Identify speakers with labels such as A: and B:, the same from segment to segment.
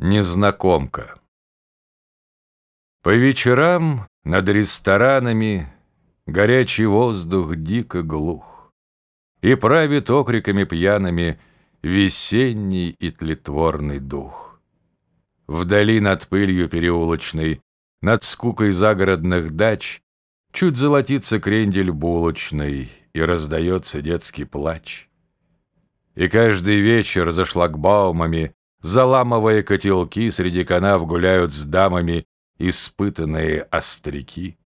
A: Незнакомка По вечерам над ресторанами Горячий воздух дико глух И правит окриками пьяными Весенний и тлетворный дух. Вдали над пылью переулочной, Над скукой загородных дач Чуть золотится крендель булочный И раздается детский плач. И каждый вечер за шлагбаумами Заламывая котелки, среди канав гуляют с дамами испытанные остряки.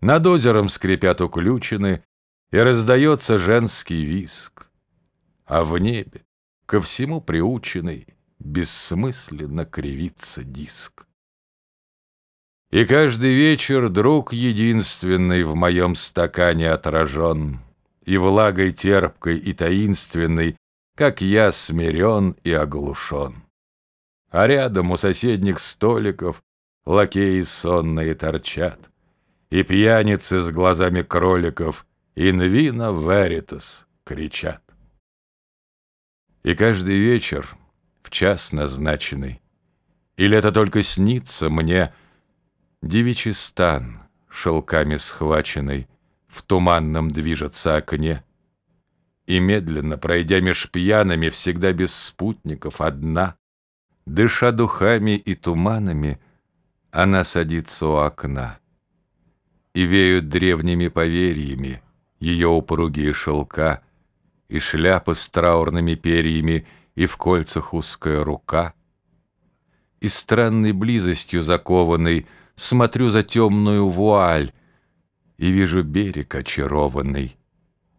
A: Над озером скрипят уключены, и раздается женский виск. А в небе, ко всему приученный, бессмысленно кривится диск. И каждый вечер друг единственный в моем стакане отражен, И влагой терпкой и таинственной как я смирен и оглушен. А рядом у соседних столиков лакеи сонные торчат, И пьяницы с глазами кроликов «In vino veritas» кричат. И каждый вечер в час назначенный, Или это только снится мне, Девичий стан, шелками схваченный, В туманном движется окне — и медленно, пройдя меж пьяными, Всегда без спутников, одна, Дыша духами и туманами, Она садится у окна. И веют древними поверьями Ее упругие шелка, И шляпа с траурными перьями, И в кольцах узкая рука. И странной близостью закованной Смотрю за темную вуаль И вижу берег очарованный,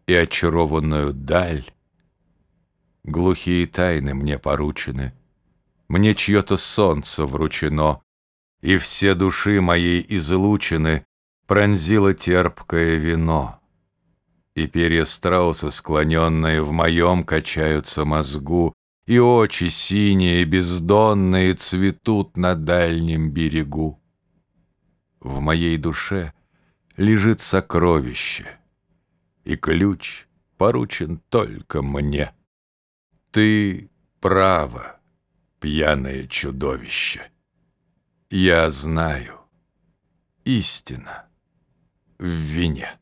A: и очарованную даль. Глухие тайны мне поручены, Мне чье-то солнце вручено, И все души моей излучены Пронзило терпкое вино. И перья страуса, склоненные В моем качаются мозгу, И очи синие, бездонные Цветут на дальнем берегу. В моей душе лежит сокровище — и ключ поручен только мне. Ты право, пьяное чудовище. Я знаю, истина в вине.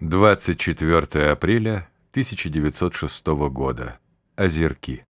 A: 24 апреля 1906 года. Озерки.